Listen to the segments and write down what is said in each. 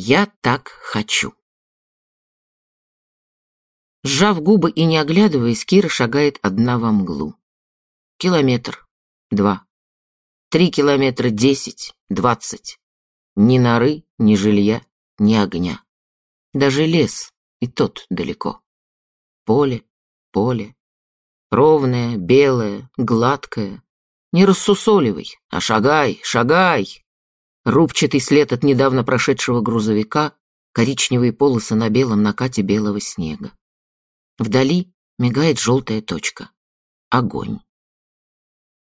Я так хочу. Сжав губы и не оглядываясь, Кира шагает одна во мглу. Километр, два, три километра, десять, двадцать. Ни норы, ни жилья, ни огня. Даже лес, и тот далеко. Поле, поле. Ровное, белое, гладкое. Не рассусоливай, а шагай, шагай. Рубчатый след от недавно прошедшего грузовика, коричневые полосы на белом накате белого снега. Вдали мигает желтая точка. Огонь.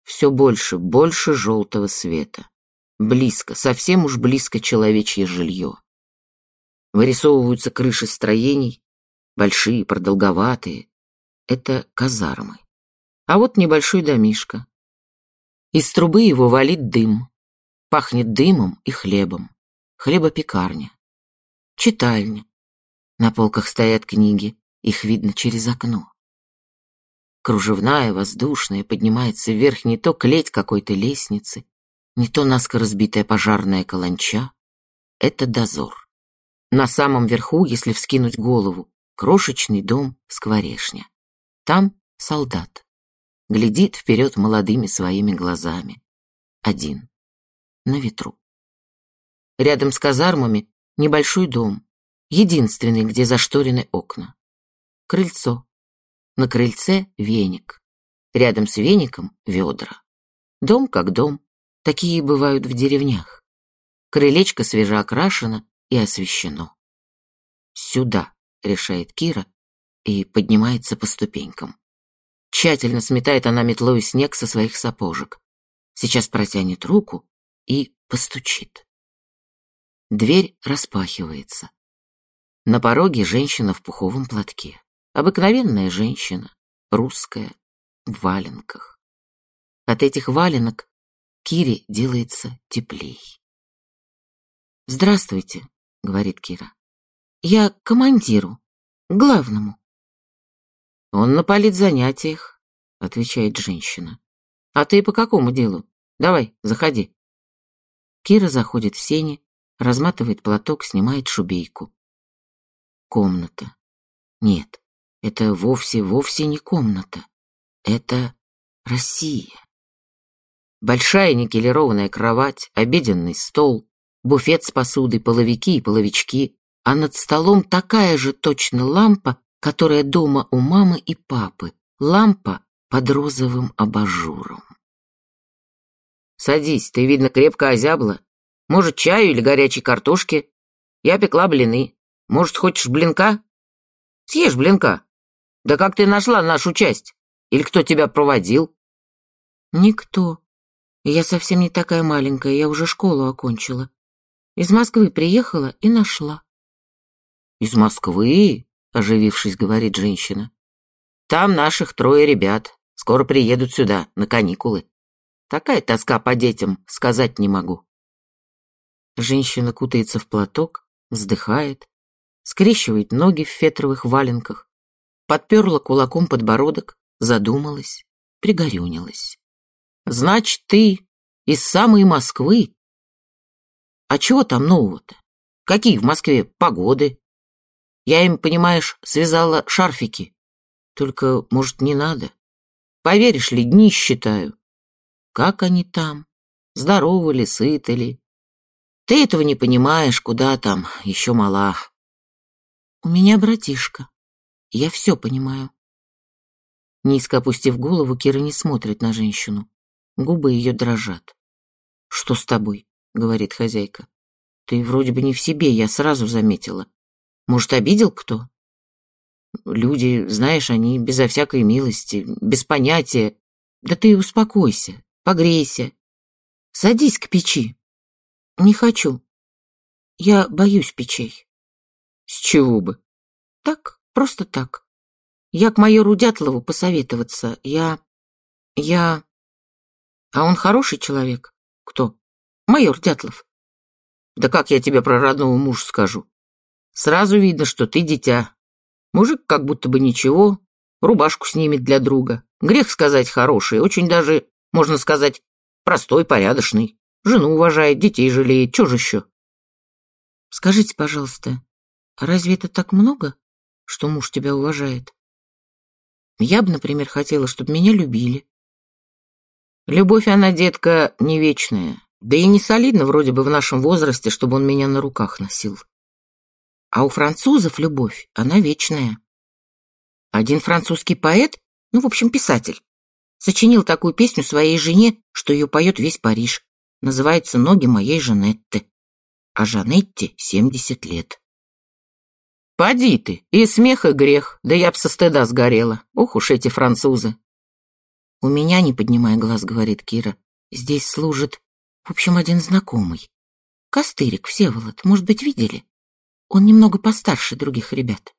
Все больше, больше желтого света. Близко, совсем уж близко человечье жилье. Вырисовываются крыши строений, большие, продолговатые. Это казармы. А вот небольшой домишко. Из трубы его валит дым. Пахнет дымом и хлебом. Хлебопекарня. Читальня. На полках стоят книги, их видно через окно. Кружевная, воздушная, поднимается вверх не то клеть какой-то лестницы, не то наскоро разбитая пожарная каланча. Это дозор. На самом верху, если вскинуть голову, крошечный дом скворешня. Там солдат. Глядит вперед молодыми своими глазами. Один. На ветру. Рядом с казармами небольшой дом, единственный, где зашторены окна. Крыльцо. На крыльце веник. Рядом с веником ведра. Дом как дом. Такие бывают в деревнях. Крылечко свежеокрашено, и освещено. «Сюда», — решает Кира и поднимается по ступенькам. Тщательно сметает она метлой снег со своих сапожек. Сейчас протянет руку и постучит. Дверь распахивается. На пороге женщина в пуховом платке. Обыкновенная женщина, русская, в валенках. От этих валенок Кире делается теплей. «Здравствуйте», — говорит Кира. «Я командиру, главному». «Он на политзанятиях», — отвечает женщина. «А ты по какому делу? Давай, заходи». Кира заходит в сени, разматывает платок, снимает шубейку. Комната. Нет, это вовсе, вовсе не комната. Это Россия. Большая никелированная кровать, обеденный стол, буфет с посудой, половики и половички, а над столом такая же точно лампа, которая дома у мамы и папы, лампа под розовым абажуром. «Садись, ты, видно, крепко озябла. Может, чаю или горячей картошки? Я пекла блины. Может, хочешь блинка? Съешь блинка. Да как ты нашла нашу часть? Или кто тебя проводил?» «Никто. Я совсем не такая маленькая, я уже школу окончила. Из Москвы приехала и нашла. Из Москвы? Оживившись, говорит женщина. Там наших трое ребят. Скоро приедут сюда, на каникулы. Такая тоска по детям, сказать не могу. Женщина кутается в платок, вздыхает, скрещивает ноги в фетровых валенках, подперла кулаком подбородок, задумалась, пригорюнилась. «Значит, ты из самой Москвы а чего там нового-то? Какие в Москве погоды? Я им, понимаешь, связала шарфики. Только, может, не надо? Поверишь ли, дни считаю. Как они там? Здоровы ли, сыты ли? Ты этого не понимаешь, куда там, еще мала. У меня братишка. Я все понимаю. Низко опустив голову, Кира не смотрит на женщину. Губы ее дрожат. Что с тобой? — говорит хозяйка. «Ты вроде бы не в себе, я сразу заметила. Может, обидел кто?» «Люди, знаешь, они безо всякой милости, без понятия. Да ты успокойся, погрейся. Садись к печи». «Не хочу. Я боюсь печей». «С чего бы?» «Так, просто так. Я к майору Дятлову посоветоваться. Я... я... А он хороший человек? Кто?» майор Дятлов. Да как я тебе про родного мужа скажу? Сразу видно, что ты дитя. Мужик как будто бы ничего, рубашку снимет для друга. Грех сказать хороший, очень даже, можно сказать, простой, порядочный. Жену уважает, детей жалеет, чё же еще? Скажите, пожалуйста, разве это так много, что муж тебя уважает? Я бы, например, хотела, чтобы меня любили. Любовь, она, детка, не вечная. Да и не солидно вроде бы в нашем возрасте, чтобы он меня на руках носил. А у французов любовь, она вечная. Один французский поэт, ну, в общем, писатель, сочинил такую песню своей жене, что ее поет весь Париж. Называется «Ноги моей Жанетты». А Жанетте 70 лет. Поди ты, и смех, и грех, да я б со стыда сгорела. Ох уж эти французы. У меня, не поднимая глаз, говорит Кира, здесь служит, в общем, один знакомый. Костырик, Всеволод, может быть, видели? Он немного постарше других ребят.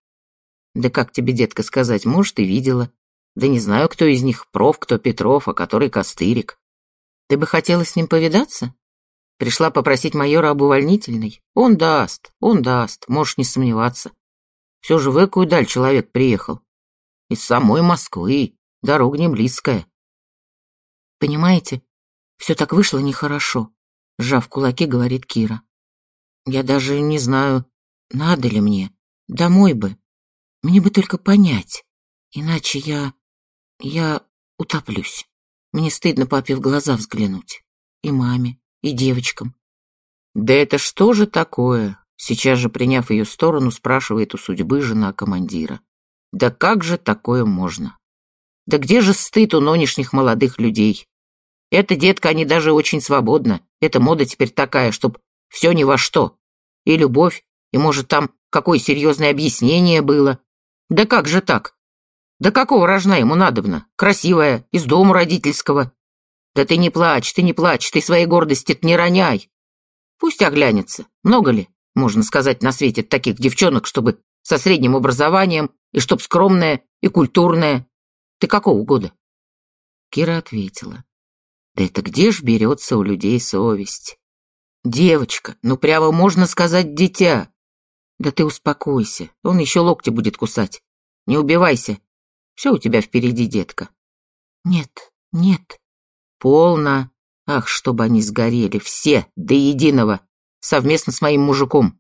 Да как тебе, детка, сказать, может, и видела. Да не знаю, кто из них проф, кто Петров, а который Костырик. Ты бы хотела с ним повидаться? Пришла попросить майора об увольнительной. Он даст, он даст, можешь не сомневаться. Все же в экую даль человек приехал. Из самой Москвы, дорога не близкая. Понимаете, все так вышло нехорошо, сжав кулаки, говорит Кира. Я даже не знаю, надо ли мне. Домой бы. Мне бы только понять. Иначе я... я утоплюсь. Мне стыдно папе в глаза взглянуть. И маме, и девочкам. Да это что же такое? Сейчас же, приняв ее сторону, спрашивает у судьбы жена командира. Да как же такое можно? Да где же стыд у нынешних молодых людей? Это, детка, они даже очень свободно. Это мода теперь такая, чтоб все ни во что. И любовь, и, может, там какое серьезное объяснение было. Да как же так? Да какого рожна ему надобно? Красивая, из дома родительского. Да ты не плачь, ты не плачь, ты своей гордости не роняй. Пусть оглянется. Много ли, можно сказать, на свете таких девчонок, чтобы со средним образованием, и чтоб скромная и культурная. Ты какого года? Кира ответила. Да это где ж берется у людей совесть? Девочка, ну прямо можно сказать дитя. Да ты успокойся, он еще локти будет кусать. Не убивайся. Все у тебя впереди, детка. Нет, нет. Полно. Ах, чтобы они сгорели, все, до единого, совместно с моим мужиком.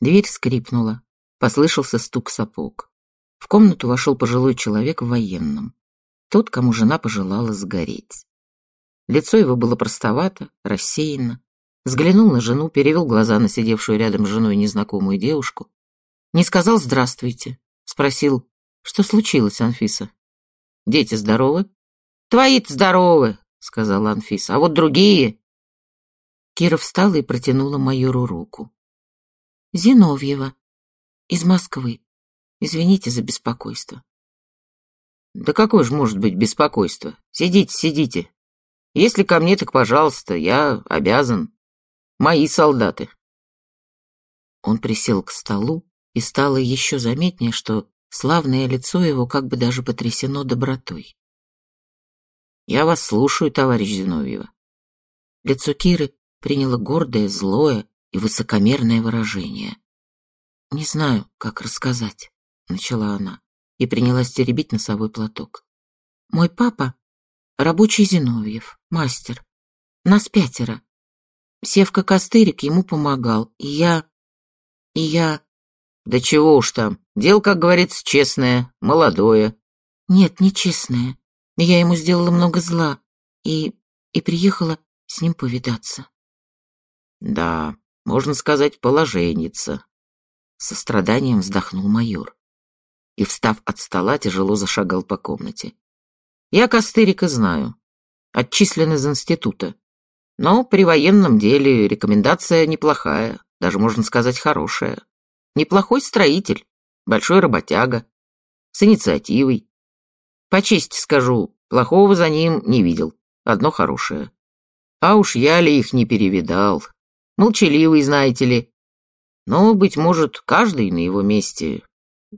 Дверь скрипнула, послышался стук сапог. В комнату вошел пожилой человек в военном. Тот, кому жена пожелала сгореть. Лицо его было простовато, рассеяно. Взглянул на жену, перевел глаза на сидевшую рядом с женой незнакомую девушку. Не сказал «здравствуйте». Спросил, что случилось, Анфиса? Дети здоровы? Твои-то здоровы, сказала Анфиса, а вот другие... Кира встала и протянула майору руку. Зиновьева, из Москвы. Извините за беспокойство. Да какое же может быть беспокойство? Сидите, сидите, если ко мне, так пожалуйста, я обязан. Мои солдаты. Он присел к столу, и стало еще заметнее, что славное лицо его как бы даже потрясено добротой. «Я вас слушаю, товарищ Зиновьева». Лицо Киры приняло гордое, злое и высокомерное выражение. «Не знаю, как рассказать», — начала она и принялась теребить носовой платок. «Мой папа Рабочий Зиновьев, мастер. Нас пятеро. Севка Костырик ему помогал, и я... и я... Да чего уж там, дело, как говорится, честное, молодое. Нет, не честное. Я ему сделала много зла, и... и приехала с ним повидаться. Да, можно сказать, положенница. Со страданием вздохнул майор. И, встав от стола, тяжело зашагал по комнате. Я Костырика знаю. Отчислен из института. Но при военном деле рекомендация неплохая, даже можно сказать хорошая. Неплохой строитель, большой работяга, с инициативой. По чести скажу, плохого за ним не видел, одно хорошее. А уж я ли их не перевидал. Молчаливый, знаете ли. Но, быть может, каждый на его месте.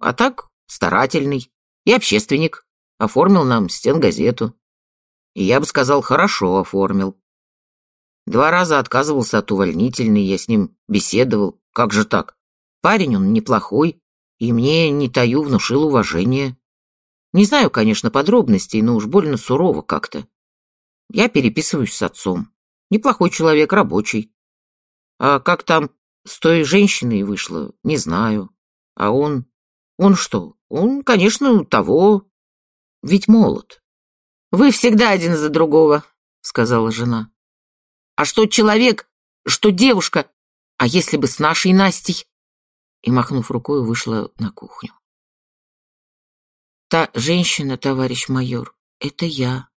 А так, старательный и общественник. Оформил нам стенгазету. И я бы сказал, хорошо оформил. Два раза отказывался от увольнительной, я с ним беседовал. Как же так? Парень он неплохой, и мне, не таю, внушил уважение. Не знаю, конечно, подробностей, но уж больно сурово как-то. Я переписываюсь с отцом. Неплохой человек, рабочий. А как там с той женщиной вышла, не знаю. А он... Он что? Он, конечно, того. Ведь молод. Вы всегда один за другого, сказала жена. А что человек, что девушка, а если бы с нашей Настей? И, махнув рукой, вышла на кухню. Та женщина, товарищ майор, это я.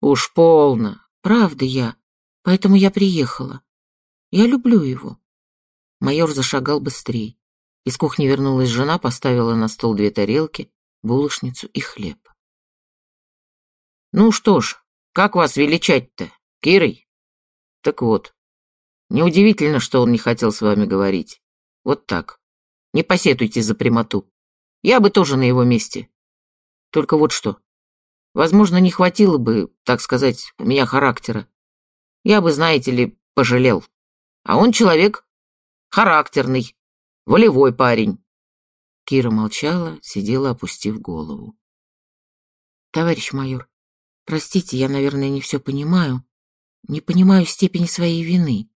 Уж полно. Правда я. Поэтому я приехала. Я люблю его. Майор зашагал быстрее. Из кухни вернулась жена, поставила на стол две тарелки, булочницу и хлеб. «Ну что ж, как вас величать-то, Кирой?» «Так вот, неудивительно, что он не хотел с вами говорить. Вот так. Не посетуйте за прямоту. Я бы тоже на его месте. Только вот что. Возможно, не хватило бы, так сказать, у меня характера. Я бы, знаете ли, пожалел. А он человек характерный, волевой парень. Кира молчала, сидела, опустив голову. Товарищ майор, простите, я, наверное, не все понимаю. Не понимаю степени своей вины.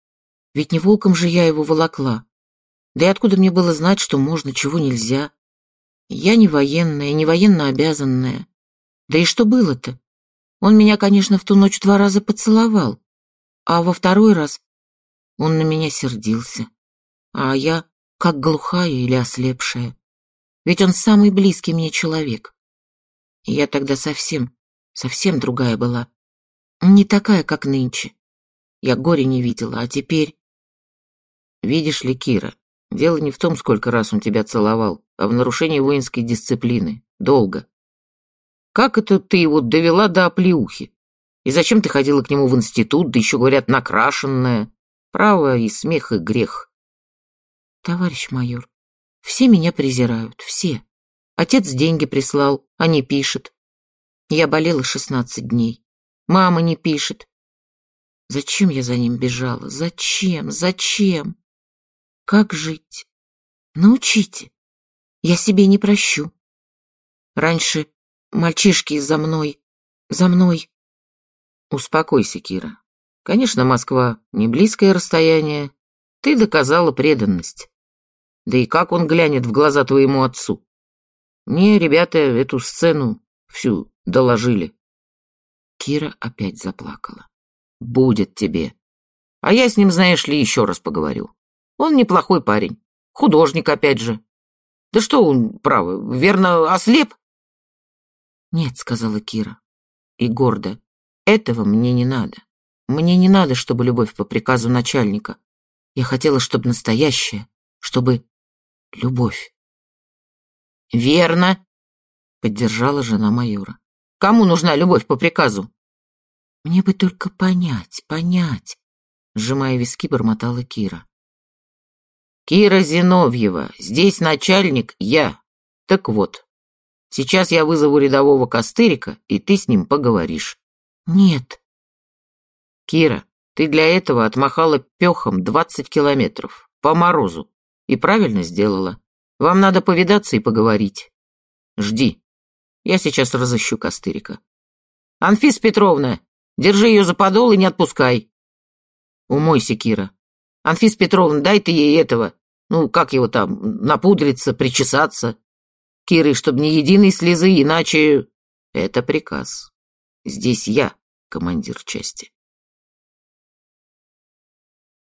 Ведь не волком же я его волокла. Да и откуда мне было знать, что можно, чего нельзя? Я не военная, не военно обязанная. Да и что было-то? Он меня, конечно, в ту ночь два раза поцеловал, а во второй раз он на меня сердился а я как глухая или ослепшая. Ведь он самый близкий мне человек. Я тогда совсем, совсем другая была. Не такая, как нынче. Я горе не видела, а теперь... Видишь ли, Кира, дело не в том, сколько раз он тебя целовал, а в нарушении воинской дисциплины. Долго. Как это ты его довела до оплеухи? И зачем ты ходила к нему в институт, да еще, говорят, накрашенная? Право и смех, и грех. Товарищ майор, все меня презирают, все. Отец деньги прислал, а не пишет. Я болела шестнадцать дней. Мама не пишет. Зачем я за ним бежала? Зачем? Зачем? Как жить? Научите. Я себе не прощу. Раньше мальчишки за мной, за мной. Успокойся, Кира. Конечно, Москва не близкое расстояние. Ты доказала преданность. Да и как он глянет в глаза твоему отцу? Мне ребята эту сцену всю доложили. Кира опять заплакала. Будет тебе. А я с ним, знаешь ли, еще раз поговорю. Он неплохой парень. Художник, опять же. Да что он, право, верно, ослеп? Нет, сказала Кира. И гордо. Этого мне не надо. Мне не надо, чтобы любовь по приказу начальника. Я хотела, чтобы настоящая, чтобы любовь. Верно, поддержала жена майора. Кому нужна любовь по приказу? Мне бы только понять, понять, сжимая виски, бормотала Кира. Кира Зиновьева, здесь начальник я. Так вот, сейчас я вызову рядового Костырика, и ты с ним поговоришь. Нет. Кира, ты для этого отмахала пехом двадцать километров, по морозу, и правильно сделала. Вам надо повидаться и поговорить. Жди. Я сейчас разыщу Костырика. Анфис Петровна, держи ее за подол и не отпускай. Умойся, Кира. Анфис Петровна, дай ты ей этого, ну, как его там, напудриться, причесаться. Киры, чтобы ни единой слезы, иначе... Это приказ. Здесь я, командир части.